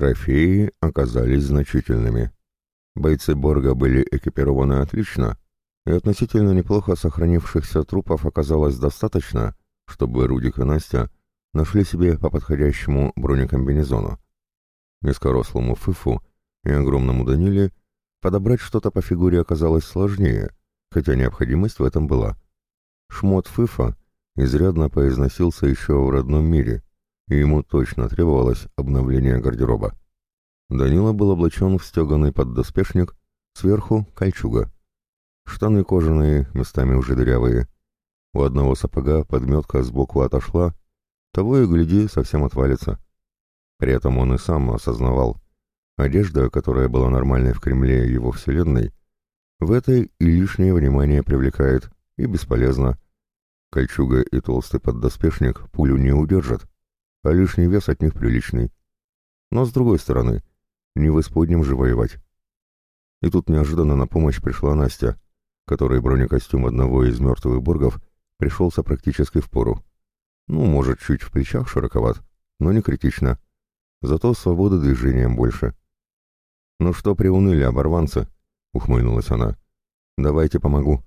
Трофеи оказались значительными. Бойцы Борга были экипированы отлично, и относительно неплохо сохранившихся трупов оказалось достаточно, чтобы Рудик и Настя нашли себе по подходящему бронекомбинезону. Низкорослому Фыфу и огромному Даниле подобрать что-то по фигуре оказалось сложнее, хотя необходимость в этом была. Шмот Фыфа изрядно поизносился еще в родном мире, и ему точно требовалось обновление гардероба. Данила был облачен в стеганый поддоспешник, сверху — кольчуга. Штаны кожаные, местами уже дырявые. У одного сапога подметка сбоку отошла, того и гляди, совсем отвалится. При этом он и сам осознавал, одежда, которая была нормальной в Кремле его вселенной, в этой и лишнее внимание привлекает, и бесполезно. Кольчуга и толстый поддоспешник пулю не удержат, а лишний вес от них приличный. Но с другой стороны, не в исподнем же воевать. И тут неожиданно на помощь пришла Настя, которой бронекостюм одного из мертвых боргов пришелся практически в пору. Ну, может, чуть в плечах широковат, но не критично. Зато свободы движением больше. «Ну что приуныли, оборванцы?» — ухмыльнулась она. «Давайте помогу».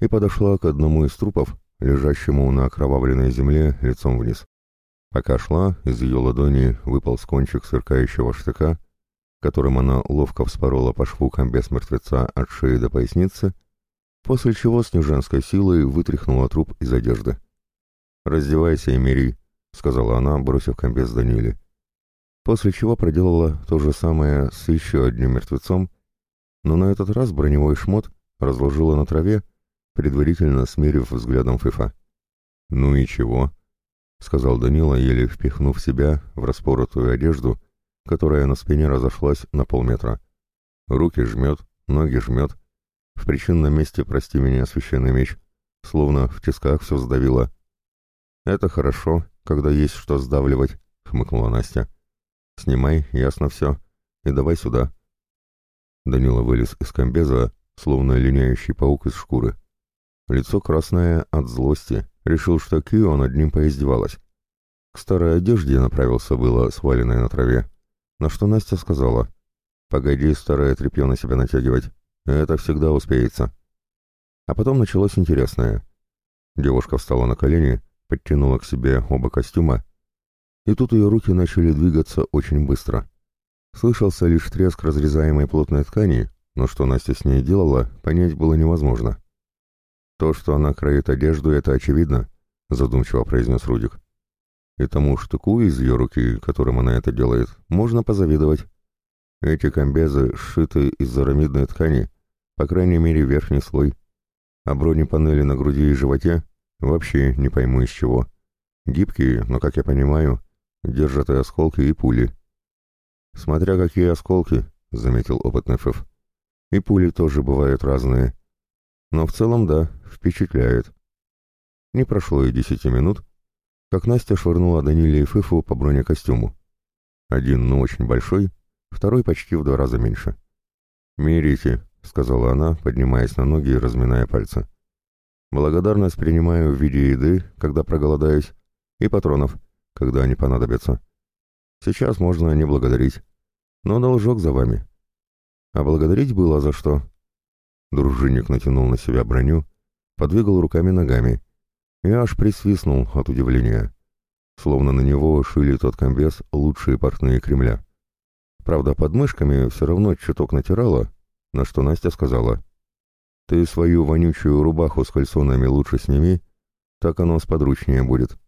И подошла к одному из трупов, лежащему на окровавленной земле лицом вниз. Пока шла, из ее ладони выпал кончик сверкающего штыка, которым она ловко вспорола по шву комбез мертвеца от шеи до поясницы, после чего с неженской силой вытряхнула труп из одежды. «Раздевайся и мери», — сказала она, бросив комбез Даниле. После чего проделала то же самое с еще одним мертвецом, но на этот раз броневой шмот разложила на траве, предварительно смерив взглядом Фифа. «Ну и чего?» — сказал Данила, еле впихнув себя в распоротую одежду, которая на спине разошлась на полметра. Руки жмет, ноги жмет. В причинном месте, прости меня, священный меч, словно в тисках все сдавило. «Это хорошо, когда есть что сдавливать», — хмыкнула Настя. «Снимай, ясно все, и давай сюда». Данила вылез из комбеза, словно линяющий паук из шкуры. Лицо красное от злости, Решил, что Кио над ним поиздевалась. К старой одежде направился было, сваленной на траве. На что Настя сказала, «Погоди, старое тряпье на себя натягивать. Это всегда успеется». А потом началось интересное. Девушка встала на колени, подтянула к себе оба костюма, и тут ее руки начали двигаться очень быстро. Слышался лишь треск разрезаемой плотной ткани, но что Настя с ней делала, понять было невозможно. «То, что она кроит одежду, это очевидно», — задумчиво произнес Рудик. «И тому штуку из ее руки, которым она это делает, можно позавидовать. Эти комбезы сшиты из зарамидной ткани, по крайней мере верхний слой. А бронепанели на груди и животе вообще не пойму из чего. Гибкие, но, как я понимаю, держат и осколки, и пули». «Смотря какие осколки», — заметил опытный Фэф. «И пули тоже бывают разные. Но в целом, да, впечатляет. Не прошло и десяти минут, как Настя швырнула Даниле и Фыфу по бронекостюму. Один, ну, очень большой, второй почти в два раза меньше. «Мерите», — сказала она, поднимаясь на ноги и разминая пальцы. «Благодарность принимаю в виде еды, когда проголодаюсь, и патронов, когда они понадобятся. Сейчас можно не благодарить, но должок за вами». А благодарить было за что. Дружинник натянул на себя броню, подвигал руками-ногами и аж присвистнул от удивления. Словно на него шили тот комбез лучшие портные Кремля. Правда, под мышками все равно чуток натирало, на что Настя сказала, «Ты свою вонючую рубаху с кальсонами лучше сними, так оно сподручнее будет».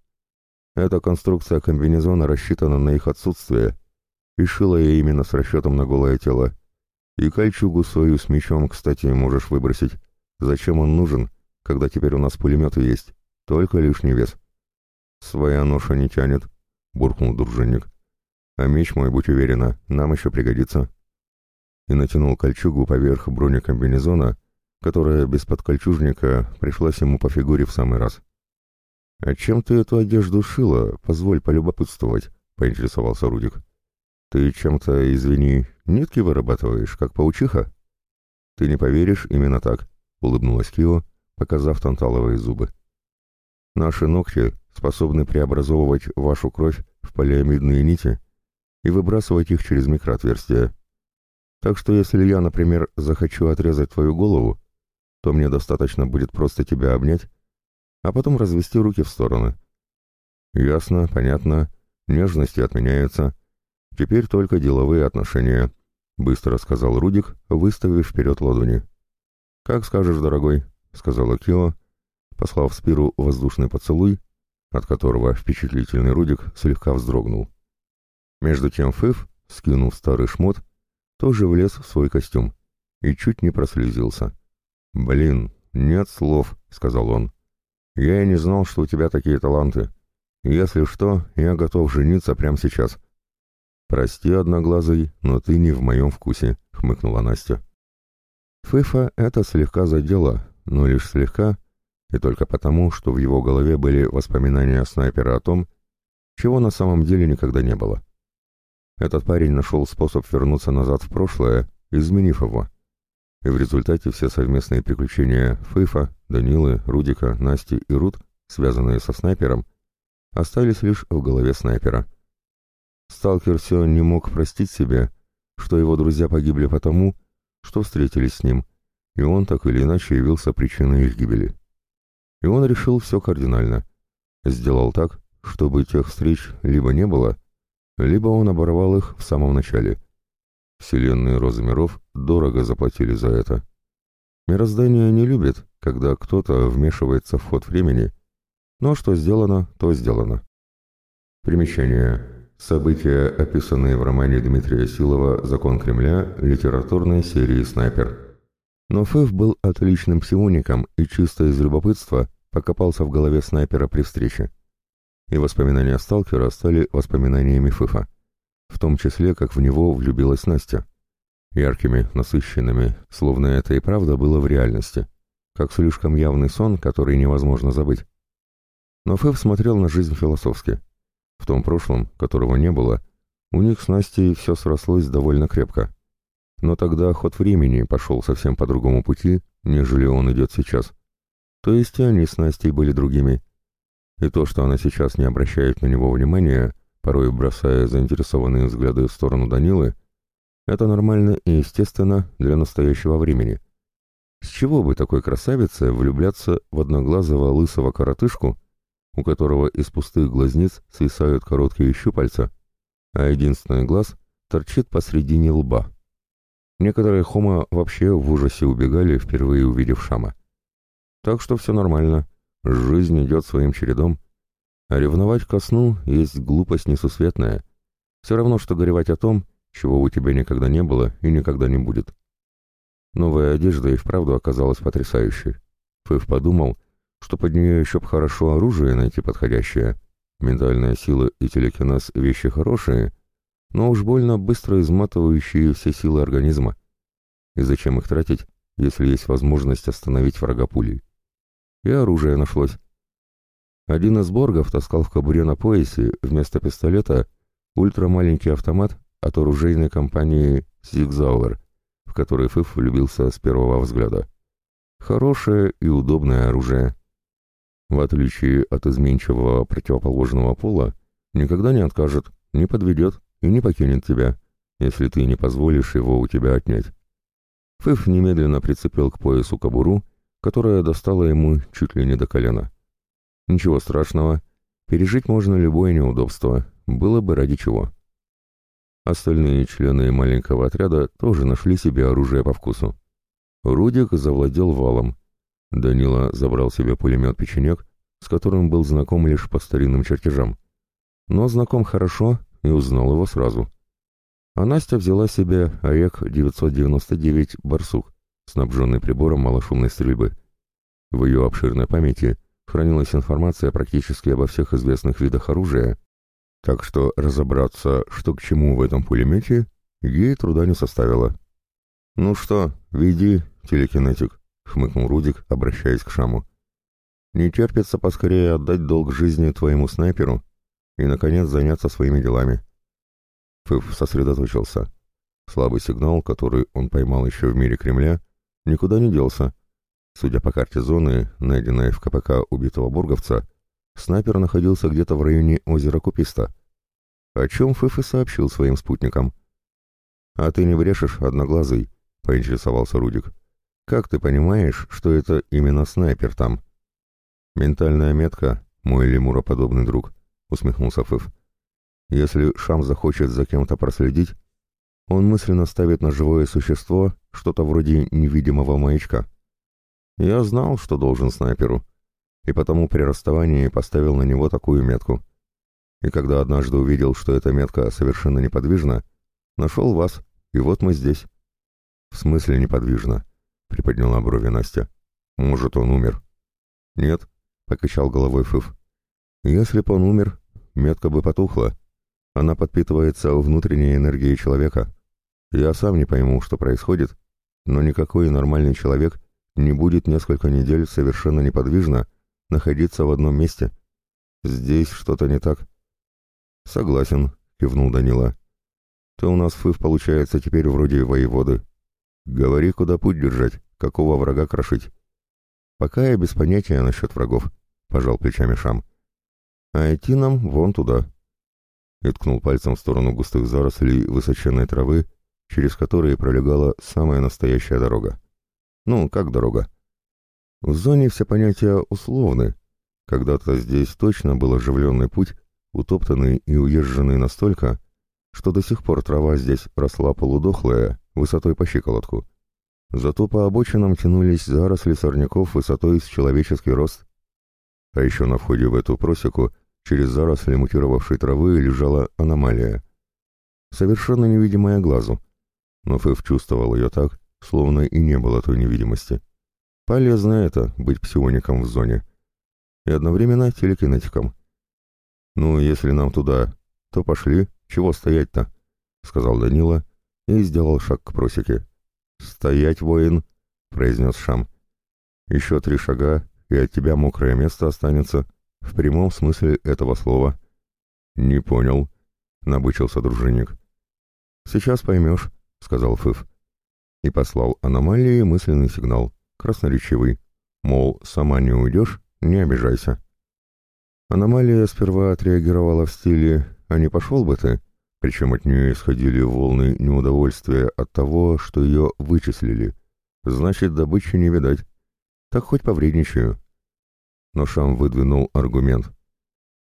Эта конструкция комбинезона рассчитана на их отсутствие, и шила я именно с расчетом на голое тело. И кольчугу свою с мечом, кстати, можешь выбросить. Зачем он нужен, когда теперь у нас пулеметы есть? Только лишний вес. Своя ноша не тянет, буркнул дружинник. А меч мой, будь уверена, нам еще пригодится. И натянул кольчугу поверх бронекомбинезона, которая без подкольчужника пришлась ему по фигуре в самый раз. «А чем ты эту одежду шила? Позволь полюбопытствовать», — поинтересовался Рудик. «Ты чем-то, извини, нитки вырабатываешь, как паучиха?» «Ты не поверишь, именно так», — улыбнулась Кио, показав танталовые зубы. «Наши ногти способны преобразовывать вашу кровь в полиамидные нити и выбрасывать их через микроотверстия. Так что если я, например, захочу отрезать твою голову, то мне достаточно будет просто тебя обнять, а потом развести руки в стороны. Ясно, понятно, нежности отменяются. Теперь только деловые отношения, — быстро сказал Рудик, выставив вперед ладони. «Как скажешь, дорогой», — сказала Кио, послав Спиру воздушный поцелуй, от которого впечатлительный Рудик слегка вздрогнул. Между тем Фыф, скинув старый шмот, тоже влез в свой костюм и чуть не прослезился. «Блин, нет слов», — сказал он. «Я и не знал, что у тебя такие таланты. Если что, я готов жениться прямо сейчас». «Прости, одноглазый, но ты не в моем вкусе», — хмыкнула Настя. Фыфа это слегка задело, но лишь слегка, и только потому, что в его голове были воспоминания снайпера о том, чего на самом деле никогда не было. Этот парень нашел способ вернуться назад в прошлое, изменив его. И в результате все совместные приключения Фыфа, Данилы, Рудика, Насти и Рут, связанные со снайпером, остались лишь в голове снайпера. Сталкер все не мог простить себе, что его друзья погибли потому, что встретились с ним, и он так или иначе явился причиной их гибели. И он решил все кардинально. Сделал так, чтобы тех встреч либо не было, либо он оборвал их в самом начале. Вселенные Розы Миров дорого заплатили за это. Мироздание не любит, когда кто-то вмешивается в ход времени, но что сделано, то сделано. Примечание. События, описанные в романе Дмитрия Силова «Закон Кремля» литературной серии «Снайпер». Но Фэф был отличным псиоником и чисто из любопытства покопался в голове снайпера при встрече. И воспоминания сталкера стали воспоминаниями Фыфа, в том числе, как в него влюбилась Настя. Яркими, насыщенными, словно это и правда было в реальности, как слишком явный сон, который невозможно забыть. Но Фэф смотрел на жизнь философски. В том прошлом, которого не было, у них с Настей все срослось довольно крепко. Но тогда ход времени пошел совсем по другому пути, нежели он идет сейчас. То есть и они с Настей были другими. И то, что она сейчас не обращает на него внимания, порой бросая заинтересованные взгляды в сторону Данилы, это нормально и естественно для настоящего времени. С чего бы такой красавице влюбляться в одноглазого лысого коротышку, у которого из пустых глазниц свисают короткие щупальца, а единственный глаз торчит посредине лба. Некоторые хома вообще в ужасе убегали, впервые увидев Шама. Так что все нормально, жизнь идет своим чередом, а ревновать ко сну есть глупость несусветная. Все равно, что горевать о том, чего у тебя никогда не было и никогда не будет. Новая одежда и вправду оказалась потрясающей. Фэв подумал, что под нее еще б хорошо оружие найти подходящее. Ментальная сила и телекинез — вещи хорошие, но уж больно быстро изматывающие все силы организма. И зачем их тратить, если есть возможность остановить врага пулей? И оружие нашлось. Один из боргов таскал в кобуре на поясе вместо пистолета ультрамаленький автомат от оружейной компании «Зигзауэр», в который Фыф влюбился с первого взгляда. Хорошее и удобное оружие. В отличие от изменчивого противоположного пола, никогда не откажет, не подведет и не покинет тебя, если ты не позволишь его у тебя отнять. Фыф немедленно прицепил к поясу кобуру, которая достала ему чуть ли не до колена. Ничего страшного, пережить можно любое неудобство, было бы ради чего. Остальные члены маленького отряда тоже нашли себе оружие по вкусу. Рудик завладел валом, Данила забрал себе пулемет-печенек, с которым был знаком лишь по старинным чертежам. Но знаком хорошо и узнал его сразу. А Настя взяла себе АЭК-999 «Барсук», снабженный прибором малошумной стрельбы. В ее обширной памяти хранилась информация практически обо всех известных видах оружия, так что разобраться, что к чему в этом пулемете, ей труда не составило. «Ну что, веди, телекинетик», — хмыкнул Рудик, обращаясь к Шаму. «Не терпится поскорее отдать долг жизни твоему снайперу и, наконец, заняться своими делами». Фыф сосредоточился. Слабый сигнал, который он поймал еще в мире Кремля, никуда не делся. Судя по карте зоны, найденной в КПК убитого бурговца, снайпер находился где-то в районе озера Куписта. о чем Фыф и сообщил своим спутникам. «А ты не брешешь, одноглазый?» — поинтересовался Рудик. «Как ты понимаешь, что это именно снайпер там?» «Ментальная метка, мой лемуроподобный друг», — усмехнулся Фыф. «Если Шам захочет за кем-то проследить, он мысленно ставит на живое существо что-то вроде невидимого маячка. Я знал, что должен снайперу, и потому при расставании поставил на него такую метку. И когда однажды увидел, что эта метка совершенно неподвижна, нашел вас, и вот мы здесь. В смысле неподвижно? Приподняла брови Настя. Может, он умер? Нет, покачал головой Фыф. Если бы он умер, метка бы потухла. Она подпитывается внутренней энергией человека. Я сам не пойму, что происходит, но никакой нормальный человек не будет несколько недель совершенно неподвижно находиться в одном месте. Здесь что-то не так. Согласен, кивнул Данила. Ты у нас, Фыв, получается теперь вроде воеводы. Говори, куда путь держать, какого врага крошить. Пока я без понятия насчет врагов, пожал плечами Шам. А идти нам вон туда. И ткнул пальцем в сторону густых зарослей высоченной травы, через которые пролегала самая настоящая дорога. Ну, как дорога? В зоне все понятия условны. Когда-то здесь точно был оживленный путь, утоптанный и уезженный настолько, что до сих пор трава здесь росла полудохлая, высотой по щиколотку. Зато по обочинам тянулись заросли сорняков высотой с человеческий рост. А еще на входе в эту просеку через заросли мутировавшей травы лежала аномалия. Совершенно невидимая глазу. Но Фэв чувствовал ее так, словно и не было той невидимости. Полезно это, быть псиоником в зоне. И одновременно телекинетиком. «Ну, если нам туда, то пошли, чего стоять-то?» — сказал Данила и сделал шаг к просеке. «Стоять, воин!» — произнес Шам. «Еще три шага, и от тебя мокрое место останется, в прямом смысле этого слова». «Не понял», — набычился дружинник. «Сейчас поймешь», — сказал Фыф и послал аномалии мысленный сигнал, красноречивый, мол, сама не уйдешь, не обижайся. Аномалия сперва отреагировала в стиле «а не пошел бы ты?», причем от нее исходили волны неудовольствия от того, что ее вычислили. Значит, добычи не видать. Так хоть повредничаю. Но Шам выдвинул аргумент.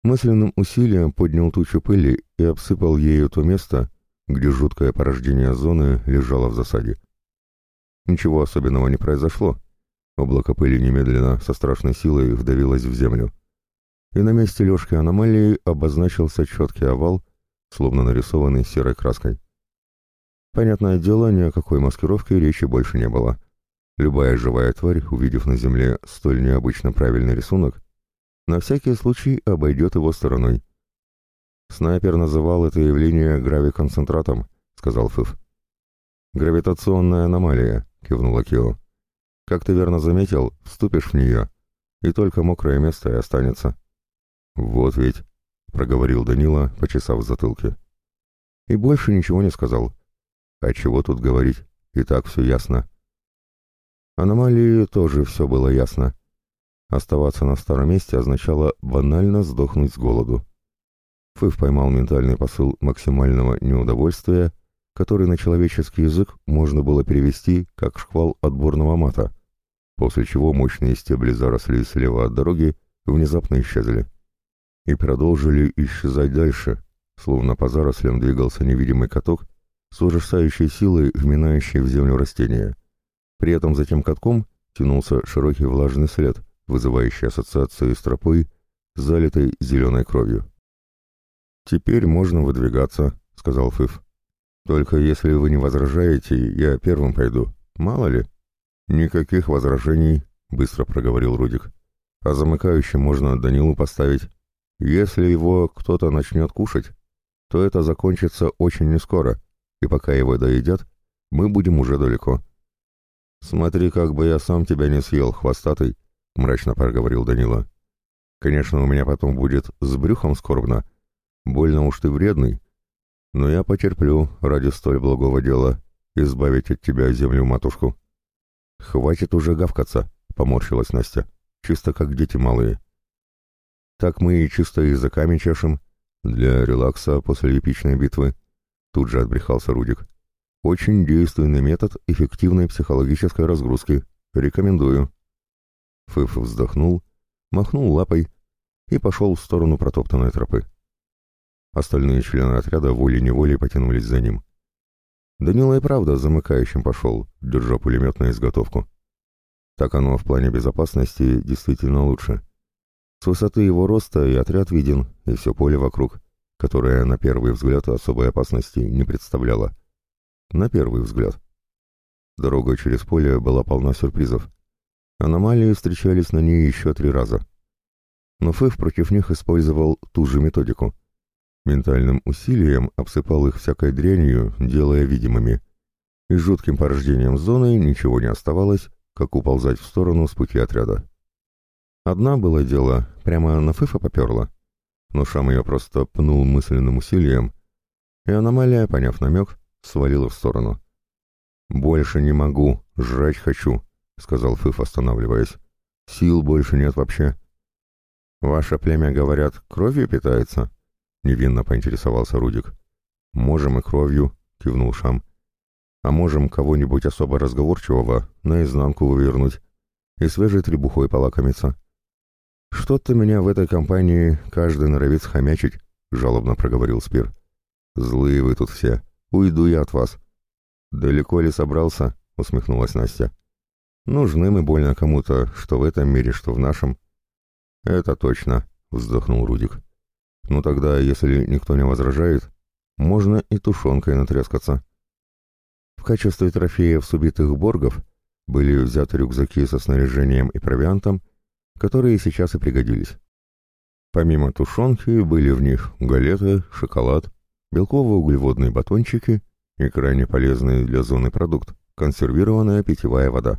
Мысленным усилием поднял тучу пыли и обсыпал ею то место, где жуткое порождение зоны лежало в засаде. Ничего особенного не произошло. Облако пыли немедленно со страшной силой вдавилось в землю. И на месте лёжки аномалии обозначился четкий овал, словно нарисованный серой краской. Понятное дело, ни о какой маскировке речи больше не было. Любая живая тварь, увидев на земле столь необычно правильный рисунок, на всякий случай обойдет его стороной. «Снайпер называл это явление гравиконцентратом», — сказал Фыф. «Гравитационная аномалия», — кивнула Кио. «Как ты верно заметил, вступишь в нее, и только мокрое место и останется». «Вот ведь», — проговорил Данила, почесав в затылке. И больше ничего не сказал. «А чего тут говорить? И так все ясно». Аномалии тоже все было ясно. Оставаться на старом месте означало банально сдохнуть с голоду. Фыв поймал ментальный посыл максимального неудовольствия который на человеческий язык можно было перевести как шквал отборного мата, после чего мощные стебли заросли слева от дороги внезапно исчезли. И продолжили исчезать дальше, словно по зарослям двигался невидимый каток с ужасающей силой, вминающей в землю растения. При этом за тем катком тянулся широкий влажный след, вызывающий ассоциации с тропой, залитой зеленой кровью. «Теперь можно выдвигаться», — сказал Фыф. Только если вы не возражаете, я первым пойду. Мало ли. Никаких возражений, быстро проговорил Рудик. А замыкающим можно Данилу поставить. Если его кто-то начнет кушать, то это закончится очень нескоро, и пока его доедят, мы будем уже далеко. «Смотри, как бы я сам тебя не съел, хвостатый», — мрачно проговорил Данила. «Конечно, у меня потом будет с брюхом скорбно. Больно уж ты вредный, но я потерплю ради столь благого дела избавить от тебя землю-матушку. Хватит уже гавкаться, поморщилась Настя, чисто как дети малые. Так мы и чисто языками чешем, Для релакса после эпичной битвы. Тут же отбрехался Рудик. Очень действенный метод эффективной психологической разгрузки. Рекомендую. Фыф вздохнул, махнул лапой и пошел в сторону протоптанной тропы. Остальные члены отряда волей-неволей потянулись за ним. Данила и правда замыкающим пошел, держа пулемет на изготовку. Так оно в плане безопасности действительно лучше. С высоты его роста и отряд виден, и все поле вокруг, которое на первый взгляд особой опасности не представляло. На первый взгляд. Дорога через поле была полна сюрпризов. Аномалии встречались на ней еще три раза. Но Фэф против них использовал ту же методику. Ментальным усилием обсыпал их всякой дрянью, делая видимыми. И жутким порождением зоны ничего не оставалось, как уползать в сторону с пути отряда. Одна было дело, прямо на Фыфа поперла, но Шам ее просто пнул мысленным усилием, и аномалия, поняв намек, свалила в сторону. «Больше не могу, жрать хочу», — сказал Фыф, останавливаясь. «Сил больше нет вообще». «Ваше племя, говорят, кровью питается?» — невинно поинтересовался Рудик. «Можем и кровью», — кивнул Шам. «А можем кого-нибудь особо разговорчивого наизнанку вывернуть и свежей требухой полакомиться». «Что-то меня в этой компании каждый норовит схомячить», — жалобно проговорил Спир. «Злые вы тут все. Уйду я от вас». «Далеко ли собрался?» — усмехнулась Настя. «Нужны мы больно кому-то, что в этом мире, что в нашем». «Это точно», — вздохнул Рудик. «Ну тогда, если никто не возражает, можно и тушенкой натрескаться». В качестве трофеев с убитых боргов были взяты рюкзаки со снаряжением и провиантом, которые сейчас и пригодились. Помимо тушенки были в них галеты, шоколад, белково-углеводные батончики и крайне полезный для зоны продукт – консервированная питьевая вода.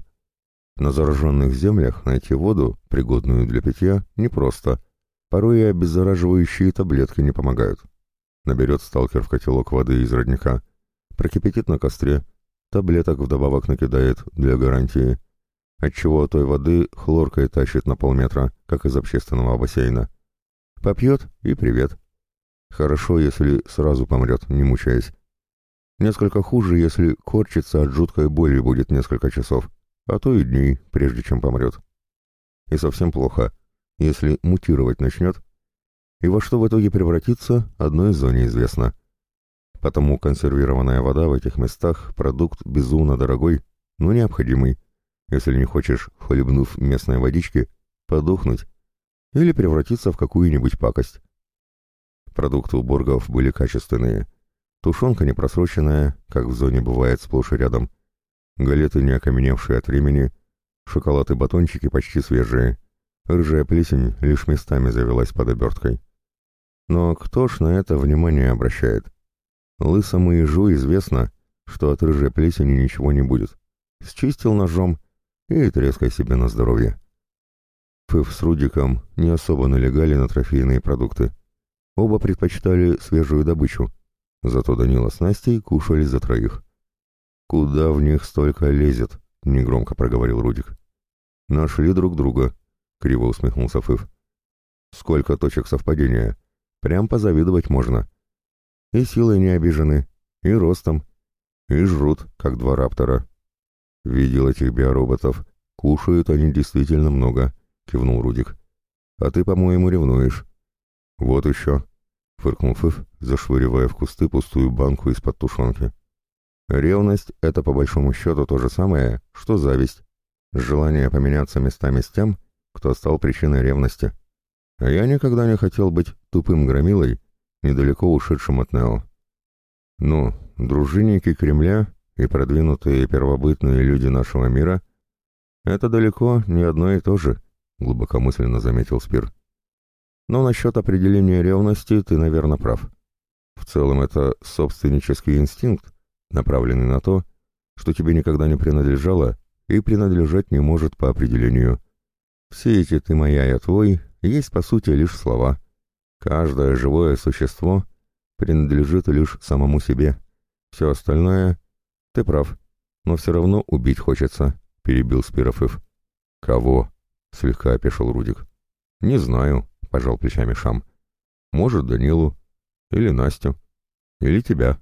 На зараженных землях найти воду, пригодную для питья, непросто. Порой и обеззараживающие таблетки не помогают. Наберет сталкер в котелок воды из родника, прокипятит на костре, таблеток вдобавок накидает для гарантии, отчего той воды хлоркой тащит на полметра, как из общественного бассейна. Попьет и привет. Хорошо, если сразу помрет, не мучаясь. Несколько хуже, если корчится от жуткой боли будет несколько часов а то и дней, прежде чем помрет. И совсем плохо, если мутировать начнет, и во что в итоге превратится, одной зоне известно. Потому консервированная вода в этих местах – продукт безумно дорогой, но необходимый, если не хочешь, хлебнув местной водички, подохнуть или превратиться в какую-нибудь пакость. Продукты у боргов были качественные. Тушенка непросроченная, как в зоне бывает сплошь и рядом – галеты не окаменевшие от времени, шоколад и батончики почти свежие, рыжая плесень лишь местами завелась под оберткой. Но кто ж на это внимание обращает? Лысому ежу известно, что от рыжей плесени ничего не будет. Счистил ножом и трескай себе на здоровье. Фыф с Рудиком не особо налегали на трофейные продукты. Оба предпочитали свежую добычу, зато Данила с Настей кушали за троих. «Куда в них столько лезет?» — негромко проговорил Рудик. «Нашли друг друга», — криво усмехнулся Фыф. «Сколько точек совпадения. Прям позавидовать можно. И силой не обижены, и ростом, и жрут, как два раптора». «Видел этих биороботов. Кушают они действительно много», — кивнул Рудик. «А ты, по-моему, ревнуешь». «Вот еще», — фыркнул Фыф, зашвыривая в кусты пустую банку из-под тушенки. Ревность — это по большому счету то же самое, что зависть. Желание поменяться местами с тем, кто стал причиной ревности. А я никогда не хотел быть тупым громилой, недалеко ушедшим от Нео. Ну, дружинники Кремля и продвинутые первобытные люди нашего мира — это далеко не одно и то же, глубокомысленно заметил Спир. Но насчет определения ревности ты, наверное, прав. В целом это собственнический инстинкт, направленный на то, что тебе никогда не принадлежало и принадлежать не может по определению. Все эти «ты моя, я твой» есть по сути лишь слова. Каждое живое существо принадлежит лишь самому себе. Все остальное... Ты прав, но все равно убить хочется, — перебил Спирофыв. Кого? — слегка опешил Рудик. Не знаю, — пожал плечами Шам. Может, Данилу, Или Настю. Или тебя.